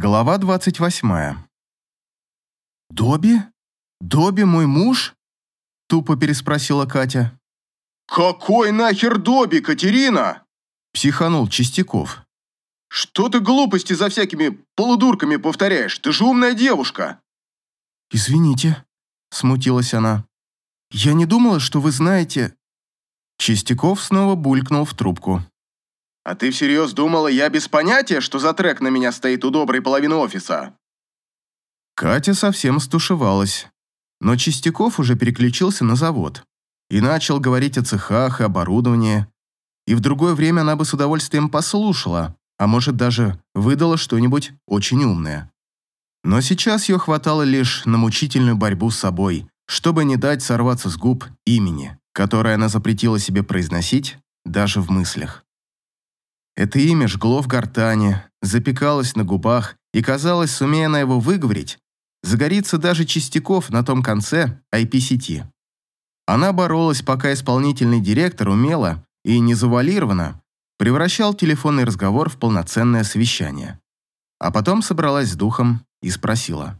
Глава 28. «Добби? Добби мой муж?» – тупо переспросила Катя. «Какой нахер Добби, Катерина?» – психанул Чистяков. «Что ты глупости за всякими полудурками повторяешь? Ты же умная девушка!» «Извините», – смутилась она. «Я не думала, что вы знаете...» Чистяков снова булькнул в трубку. «А ты всерьез думала, я без понятия, что за трек на меня стоит у доброй половины офиса?» Катя совсем стушевалась, но Чистяков уже переключился на завод и начал говорить о цехах и оборудовании, и в другое время она бы с удовольствием послушала, а может даже выдала что-нибудь очень умное. Но сейчас ее хватало лишь на мучительную борьбу с собой, чтобы не дать сорваться с губ имени, которое она запретила себе произносить даже в мыслях. Это имя жгло в гортани, запекалось на губах, и, казалось, сумея на его выговорить, загорится даже Чистяков на том конце IP-сети. Она боролась, пока исполнительный директор умело и незавуалированно превращал телефонный разговор в полноценное совещание. А потом собралась с духом и спросила.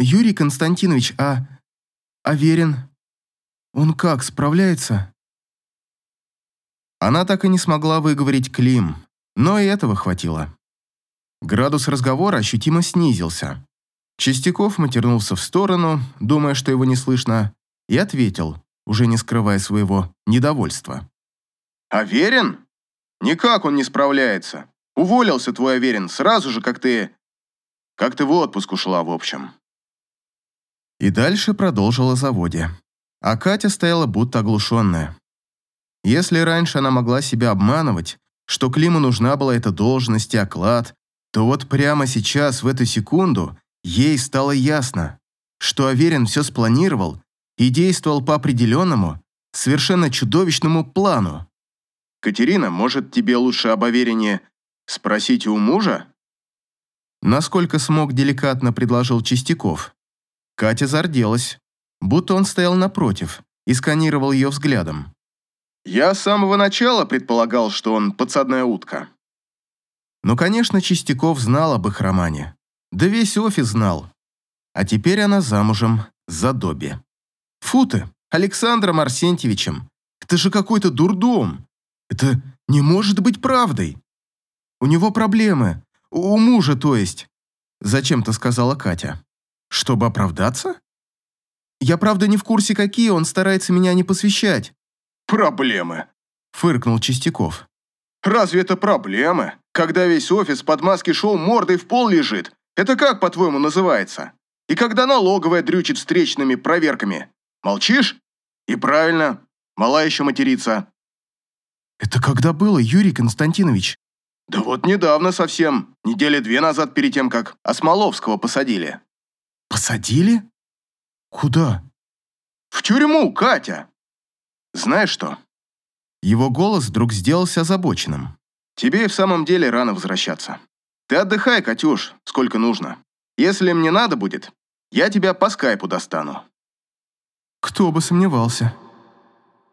«Юрий Константинович, а... Аверин? Он как, справляется?» Она так и не смогла выговорить Клим, но и этого хватило. Градус разговора ощутимо снизился. Чистяков матернулся в сторону, думая, что его не слышно, и ответил, уже не скрывая своего недовольства. «Аверин? Никак он не справляется. Уволился твой Аверин сразу же, как ты... как ты в отпуск ушла, в общем». И дальше продолжила заводе. А Катя стояла будто оглушенная. Если раньше она могла себя обманывать, что Климу нужна была эта должность и оклад, то вот прямо сейчас, в эту секунду, ей стало ясно, что Аверин все спланировал и действовал по определенному, совершенно чудовищному плану. «Катерина, может, тебе лучше об Аверине спросить у мужа?» Насколько смог деликатно предложил Чистяков. Катя зарделась, будто он стоял напротив и сканировал ее взглядом. Я с самого начала предполагал, что он подсадная утка. Ну, конечно, Чистяков знал об их романе. Да весь офис знал. А теперь она замужем за Добби. Фу ты, Александром Арсентьевичем. Это же какой-то дурдом. Это не может быть правдой. У него проблемы. У мужа, то есть. Зачем-то сказала Катя. Чтобы оправдаться? Я правда не в курсе, какие, он старается меня не посвящать. «Проблемы», — фыркнул Чистяков. «Разве это проблемы? Когда весь офис под маски шоу мордой в пол лежит? Это как, по-твоему, называется? И когда налоговая дрючит встречными проверками? Молчишь? И правильно, мала еще материться». «Это когда было, Юрий Константинович?» «Да вот недавно совсем, недели две назад перед тем, как Осмоловского посадили». «Посадили? Куда?» «В тюрьму, Катя!» Знаешь что?» Его голос вдруг сделался озабоченным. «Тебе и в самом деле рано возвращаться. Ты отдыхай, Катюш, сколько нужно. Если мне надо будет, я тебя по скайпу достану». Кто бы сомневался.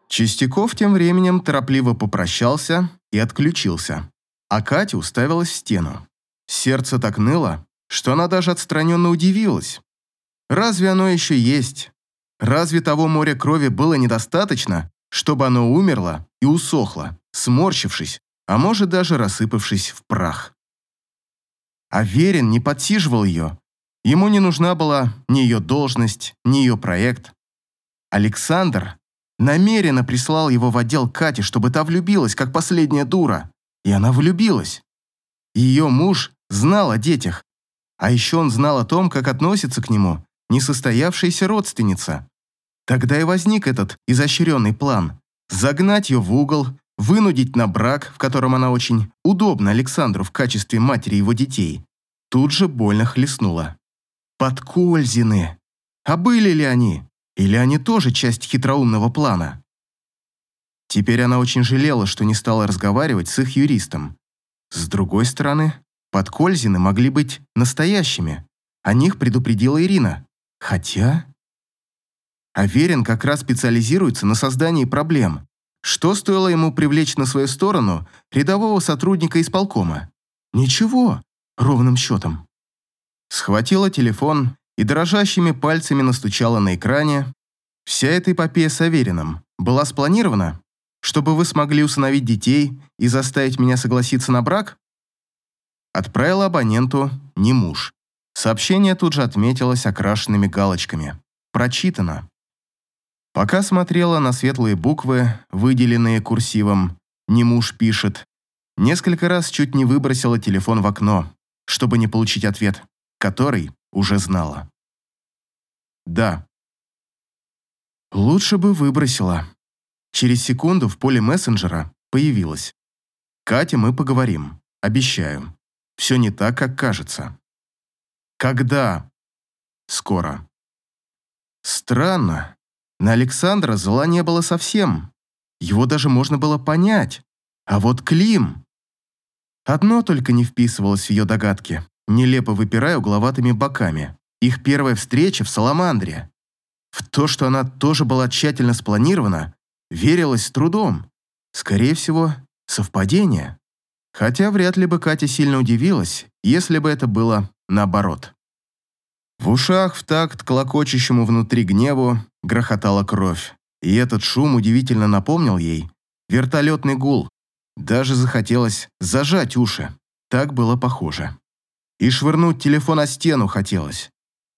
Чистяков тем временем торопливо попрощался и отключился, а Катя уставилась в стену. Сердце так ныло, что она даже отстраненно удивилась. Разве оно еще есть? Разве того моря крови было недостаточно, чтобы оно умерло и усохло, сморщившись, а может даже рассыпавшись в прах? А Верин не подсиживал ее. Ему не нужна была ни ее должность, ни ее проект. Александр намеренно прислал его в отдел Кати, чтобы та влюбилась, как последняя дура. И она влюбилась. Ее муж знал о детях. А еще он знал о том, как относится к нему несостоявшаяся родственница. Тогда и возник этот изощренный план – загнать ее в угол, вынудить на брак, в котором она очень удобна Александру в качестве матери его детей. Тут же больно хлестнула. Подкользины. А были ли они? Или они тоже часть хитроумного плана? Теперь она очень жалела, что не стала разговаривать с их юристом. С другой стороны, подкользины могли быть настоящими. О них предупредила Ирина. Хотя... Аверин как раз специализируется на создании проблем. Что стоило ему привлечь на свою сторону рядового сотрудника исполкома? Ничего. ровным счетом. Схватила телефон и дрожащими пальцами настучала на экране. Вся эта эпопея с Авериным была спланирована, чтобы вы смогли усыновить детей и заставить меня согласиться на брак? Отправила абоненту не муж. Сообщение тут же отметилось окрашенными галочками. Прочитано. Пока смотрела на светлые буквы, выделенные курсивом «Не муж пишет», несколько раз чуть не выбросила телефон в окно, чтобы не получить ответ, который уже знала. «Да». Лучше бы выбросила. Через секунду в поле мессенджера появилась. «Катя, мы поговорим. Обещаю. Все не так, как кажется». «Когда?» «Скоро». Странно. На Александра зла не было совсем. Его даже можно было понять. А вот Клим... Одно только не вписывалось в ее догадки, нелепо выпирая угловатыми боками. Их первая встреча в Саламандре. В то, что она тоже была тщательно спланирована, верилось с трудом. Скорее всего, совпадение. Хотя вряд ли бы Катя сильно удивилась, если бы это было наоборот. В ушах в такт клокочущему внутри гневу грохотала кровь, и этот шум удивительно напомнил ей вертолетный гул. Даже захотелось зажать уши, так было похоже. И швырнуть телефон о стену хотелось.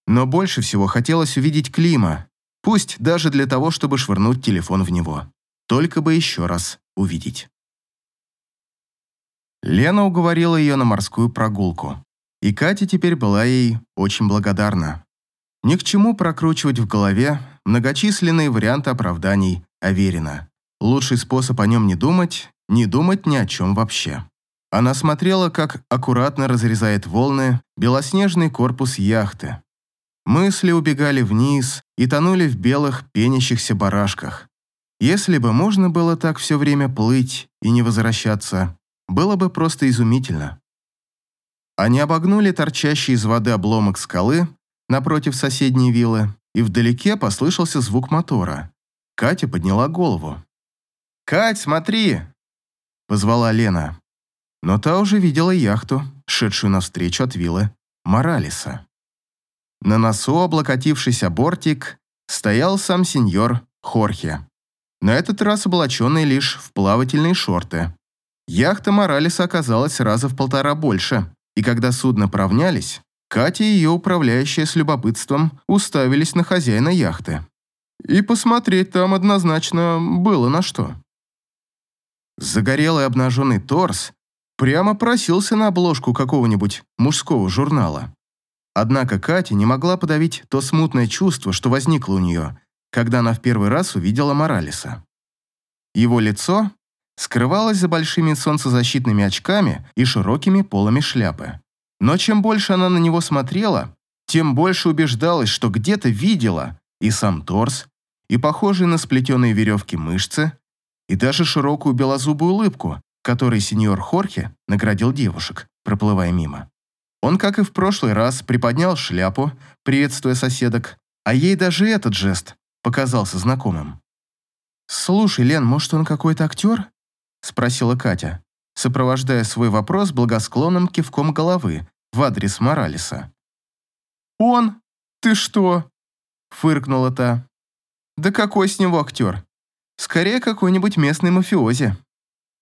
Но больше всего хотелось увидеть Клима, пусть даже для того, чтобы швырнуть телефон в него. Только бы еще раз увидеть. Лена уговорила ее на морскую прогулку. И Катя теперь была ей очень благодарна. Ни к чему прокручивать в голове многочисленные варианты оправданий Аверина. Лучший способ о нем не думать, не думать ни о чем вообще. Она смотрела, как аккуратно разрезает волны белоснежный корпус яхты. Мысли убегали вниз и тонули в белых пенящихся барашках. Если бы можно было так все время плыть и не возвращаться, было бы просто изумительно. Они обогнули торчащий из воды обломок скалы напротив соседней виллы, и вдалеке послышался звук мотора. Катя подняла голову. «Кать, смотри!» – позвала Лена. Но та уже видела яхту, шедшую навстречу от виллы Моралеса. На носу, облокотившийся бортик, стоял сам сеньор Хорхе. На этот раз облаченный лишь в плавательные шорты. Яхта Моралеса оказалась раза в полтора больше, и когда судно поравнялись, Катя и ее управляющая с любопытством уставились на хозяина яхты. И посмотреть там однозначно было на что. Загорелый обнаженный торс прямо просился на обложку какого-нибудь мужского журнала. Однако Катя не могла подавить то смутное чувство, что возникло у нее, когда она в первый раз увидела Моралеса. Его лицо скрывалась за большими солнцезащитными очками и широкими полами шляпы. Но чем больше она на него смотрела, тем больше убеждалась, что где-то видела и сам торс, и похожие на сплетенные веревки мышцы, и даже широкую белозубую улыбку, которой сеньор Хорхе наградил девушек, проплывая мимо. Он, как и в прошлый раз, приподнял шляпу, приветствуя соседок, а ей даже этот жест показался знакомым. «Слушай, Лен, может, он какой-то актер?» Спросила Катя, сопровождая свой вопрос благосклонным кивком головы в адрес Моралеса. «Он? Ты что?» – фыркнула та. «Да какой с него актер? Скорее, какой-нибудь местный мафиози».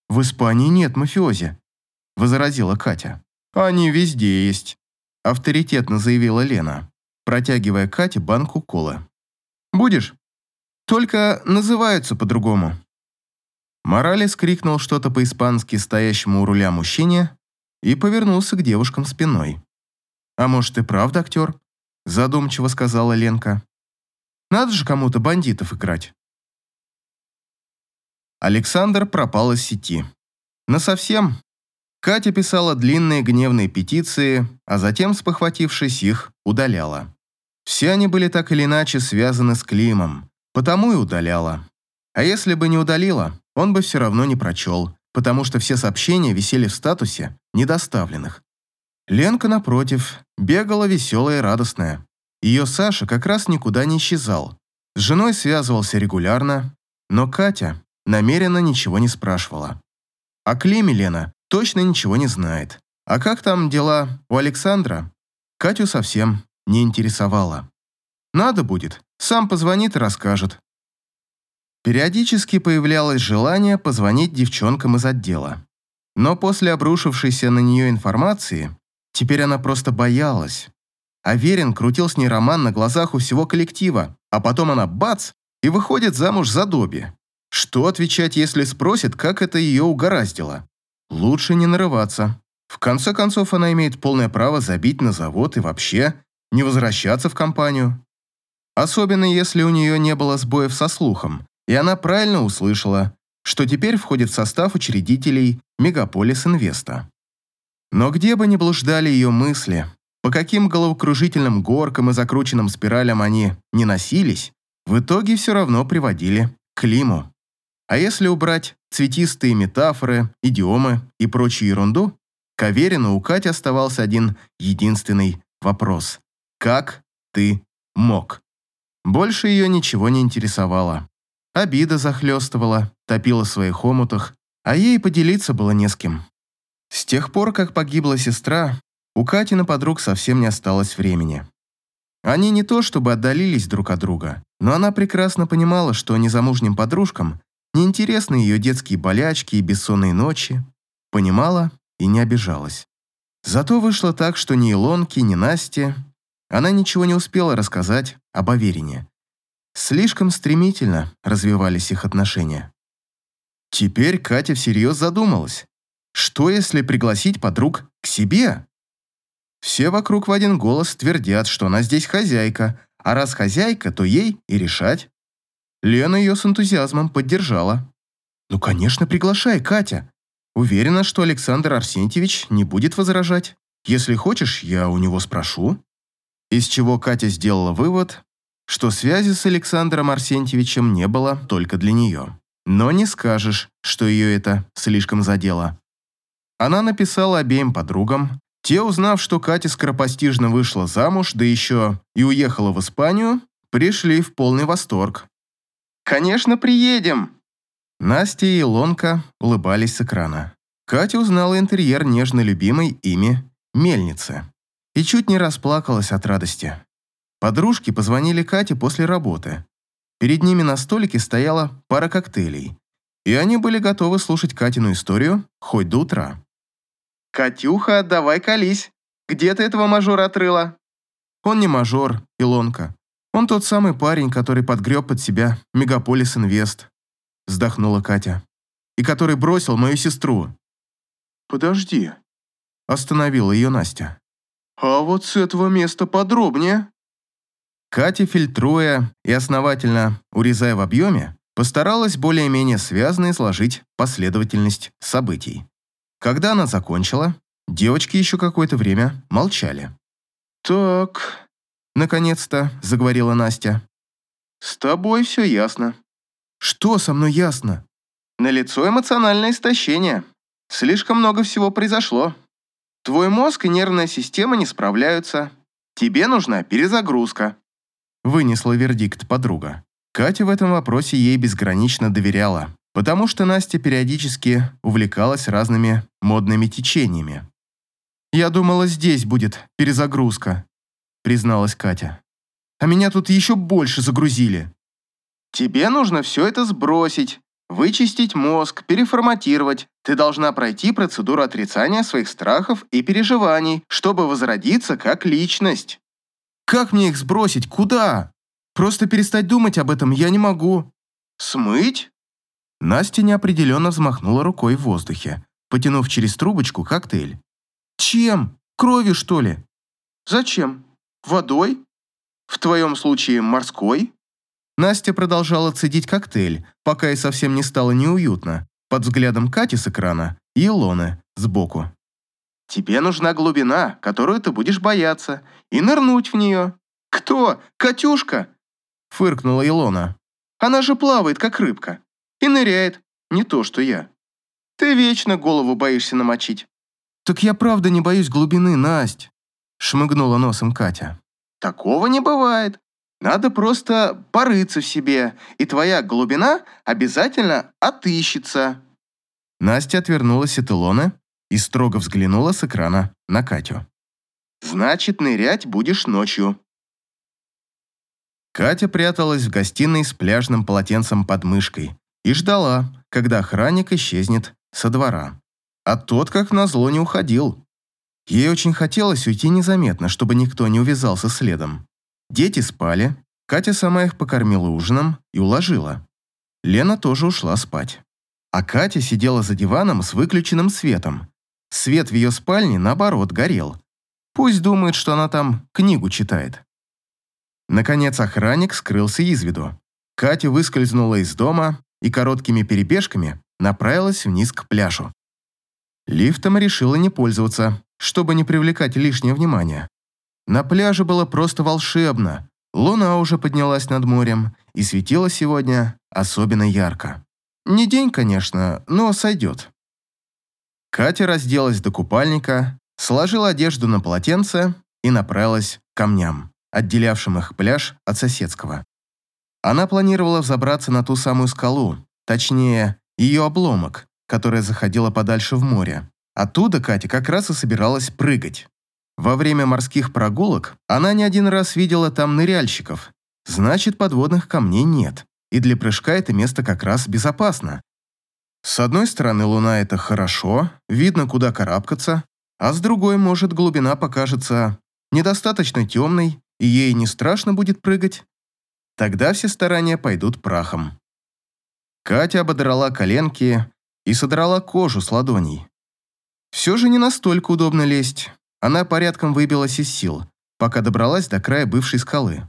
«В Испании нет мафиози», – возразила Катя. «Они везде есть», – авторитетно заявила Лена, протягивая Кате банку колы. «Будешь? Только называются по-другому». Моралес крикнул что-то по-испански стоящему у руля мужчине и повернулся к девушкам спиной. «А может, и правда актер?» – задумчиво сказала Ленка. «Надо же кому-то бандитов играть». Александр пропал из сети. Насовсем. Катя писала длинные гневные петиции, а затем, спохватившись их, удаляла. Все они были так или иначе связаны с Климом, потому и удаляла. А если бы не удалила, он бы все равно не прочел, потому что все сообщения висели в статусе недоставленных. Ленка, напротив, бегала веселая и радостная. Ее Саша как раз никуда не исчезал. С женой связывался регулярно, но Катя намеренно ничего не спрашивала. О Климе Лена точно ничего не знает. А как там дела у Александра? Катю совсем не интересовало. Надо будет, сам позвонит и расскажет. Периодически появлялось желание позвонить девчонкам из отдела. Но после обрушившейся на нее информации, теперь она просто боялась. Аверин крутил с ней роман на глазах у всего коллектива, а потом она бац и выходит замуж за Добби. Что отвечать, если спросит, как это ее угораздило? Лучше не нарываться. В конце концов, она имеет полное право забить на завод и вообще не возвращаться в компанию. Особенно если у нее не было сбоев со слухом, и она правильно услышала, что теперь входит в состав учредителей Мегаполис Инвеста. Но где бы ни блуждали ее мысли, по каким головокружительным горкам и закрученным спиралям они не носились, в итоге все равно приводили к Лиму. А если убрать цветистые метафоры, идиомы и прочую ерунду, к Аверину у Кати оставался один единственный вопрос. Как ты мог? Больше ее ничего не интересовало. Обида захлестывала, топила в своих омутах, а ей поделиться было не с кем. С тех пор, как погибла сестра, у Кати на подруг совсем не осталось времени. Они не то чтобы отдалились друг от друга, но она прекрасно понимала, что незамужним подружкам неинтересны ее детские болячки и бессонные ночи. Понимала и не обижалась. Зато вышло так, что ни Илонке, ни Насте она ничего не успела рассказать об Аверине. Слишком стремительно развивались их отношения. Теперь Катя всерьез задумалась. Что, если пригласить подруг к себе? Все вокруг в один голос твердят, что она здесь хозяйка, а раз хозяйка, то ей и решать. Лена ее с энтузиазмом поддержала. «Ну, конечно, приглашай, Катя. Уверена, что Александр Арсентьевич не будет возражать. Если хочешь, я у него спрошу». Из чего Катя сделала вывод, что связи с Александром Арсентьевичем не было только для нее. Но не скажешь, что ее это слишком задело. Она написала обеим подругам. Те, узнав, что Катя скоропостижно вышла замуж, да еще и уехала в Испанию, пришли в полный восторг. «Конечно, приедем!» Настя и Илонка улыбались с экрана. Катя узнала интерьер нежно любимой ими мельницы и чуть не расплакалась от радости. Подружки позвонили Кате после работы. Перед ними на столике стояла пара коктейлей, и они были готовы слушать Катину историю хоть до утра. «Катюха, давай колись. Где ты этого мажора отрыла?» Он не мажор, Илонка. Он тот самый парень, который подгреб под себя Мегаполис Инвест вздохнула Катя. «И который бросил мою сестру». «Подожди», – остановила ее Настя. «А вот с этого места подробнее». Катя, фильтруя и основательно урезая в объеме, постаралась более-менее связно изложить последовательность событий. Когда она закончила, девочки еще какое-то время молчали. «Так...» – наконец-то заговорила Настя. «С тобой все ясно. Что со мной ясно? Налицо эмоциональное истощение. Слишком много всего произошло. Твой мозг и нервная система не справляются. Тебе нужна перезагрузка. Вынесла вердикт подруга. Катя в этом вопросе ей безгранично доверяла, потому что Настя периодически увлекалась разными модными течениями. «Я думала, здесь будет перезагрузка», призналась Катя. «А меня тут еще больше загрузили». Тебе нужно все это сбросить, вычистить мозг, переформатировать. Ты должна пройти процедуру отрицания своих страхов и переживаний, чтобы возродиться как личность. Как мне их сбросить? Куда? Просто перестать думать об этом я не могу. Смыть? Настя неопределенно взмахнула рукой в воздухе, потянув через трубочку коктейль. Чем? Кровью, что ли? Зачем? Водой? В твоем случае морской? Настя продолжала цедить коктейль, пока ей совсем не стало неуютно, под взглядом Кати с экрана и Илоны сбоку. «Тебе нужна глубина, которую ты будешь бояться, и нырнуть в нее. Кто? Катюшка?» Фыркнула Илона. «Она же плавает, как рыбка, и ныряет, не то что я. Ты вечно голову боишься намочить». «Так я правда не боюсь глубины, Насть», шмыгнула носом Катя. «Такого не бывает. Надо просто порыться в себе, и твоя глубина обязательно отыщется». Настя отвернулась от Илоны и строго взглянула с экрана на Катю. «Значит, нырять будешь ночью». Катя пряталась в гостиной с пляжным полотенцем под мышкой и ждала, когда охранник исчезнет со двора. А тот, как назло, не уходил. Ей очень хотелось уйти незаметно, чтобы никто не увязался следом. Дети спали, Катя сама их покормила ужином и уложила. Лена тоже ушла спать. А Катя сидела за диваном с выключенным светом. Свет в ее спальне, наоборот, горел. Пусть думает, что она там книгу читает. Наконец охранник скрылся из виду. Катя выскользнула из дома и короткими перебежками направилась вниз к пляжу. Лифтом решила не пользоваться, чтобы не привлекать лишнее внимание. На пляже было просто волшебно. Луна уже поднялась над морем и светила сегодня особенно ярко. Не день, конечно, но сойдет. Катя разделась до купальника, сложила одежду на полотенце и направилась к камням, отделявшим их пляж от соседского. Она планировала взобраться на ту самую скалу, точнее, ее обломок, которая заходила подальше в море. Оттуда Катя как раз и собиралась прыгать. Во время морских прогулок она не один раз видела там ныряльщиков. Значит, подводных камней нет. И для прыжка это место как раз безопасно. С одной стороны, луна – это хорошо, видно, куда карабкаться, а с другой, может, глубина покажется недостаточно темной, и ей не страшно будет прыгать. Тогда все старания пойдут прахом. Катя ободрала коленки и содрала кожу с ладоней. Все же не настолько удобно лезть. Она порядком выбилась из сил, пока добралась до края бывшей скалы.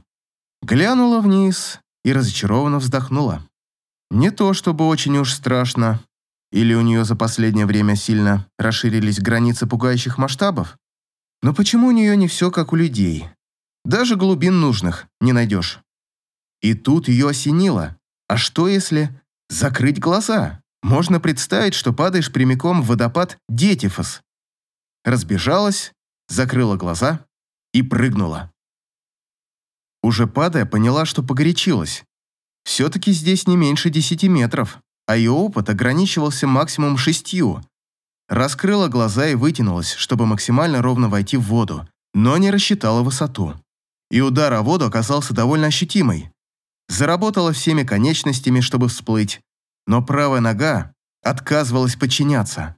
Глянула вниз и разочарованно вздохнула. Не то чтобы очень уж страшно, или у нее за последнее время сильно расширились границы пугающих масштабов, но почему у нее не все как у людей? Даже глубин нужных не найдешь. И тут ее осенило. А что если закрыть глаза? Можно представить, что падаешь прямиком в водопад Детифос. Разбежалась, закрыла глаза и прыгнула. Уже падая, поняла, что погорячилась. Все-таки здесь не меньше десяти метров, а ее опыт ограничивался максимум шестью. Раскрыла глаза и вытянулась, чтобы максимально ровно войти в воду, но не рассчитала высоту. И удар о воду оказался довольно ощутимый. Заработала всеми конечностями, чтобы всплыть, но правая нога отказывалась подчиняться.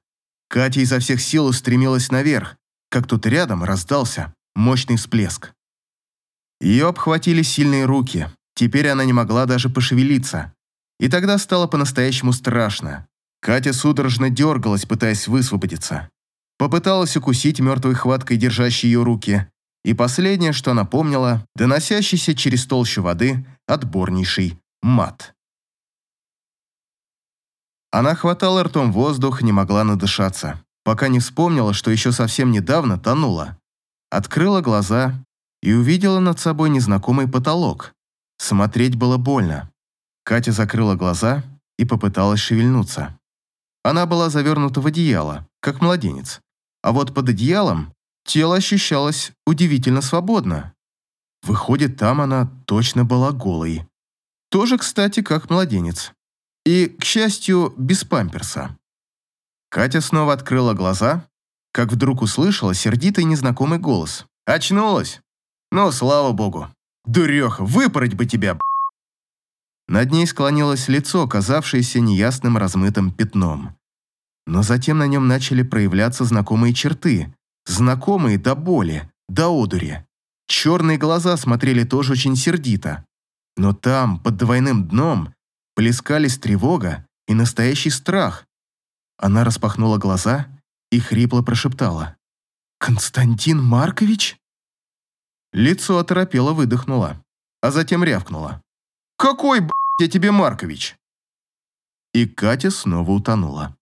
Катя изо всех сил устремилась наверх, как тут рядом раздался мощный всплеск. Ее обхватили сильные руки, теперь она не могла даже пошевелиться. И тогда стало по-настоящему страшно. Катя судорожно дергалась, пытаясь высвободиться. Попыталась укусить мертвой хваткой держащей ее руки, и последнее, что она помнила, доносящийся через толщу воды отборнейший мат. Она хватала ртом воздух, не могла надышаться, пока не вспомнила, что еще совсем недавно тонула. Открыла глаза и увидела над собой незнакомый потолок. Смотреть было больно. Катя закрыла глаза и попыталась шевельнуться. Она была завернута в одеяло, как младенец. А вот под одеялом тело ощущалось удивительно свободно. Выходит, там она точно была голой. Тоже, кстати, как младенец. И, к счастью, без памперса. Катя снова открыла глаза, как вдруг услышала сердитый незнакомый голос. «Очнулась? Ну, слава богу. Дуреха, выпороть бы тебя, Над ней склонилось лицо, казавшееся неясным размытым пятном. Но затем на нем начали проявляться знакомые черты, знакомые до боли, до одури. Черные глаза смотрели тоже очень сердито. Но там, под двойным дном, плескались тревога и настоящий страх. Она распахнула глаза и хрипло прошептала. «Константин Маркович?» Лицо оторопело выдохнуло, а затем рявкнуло. «Какой, блядь, я тебе Маркович?» И Катя снова утонула.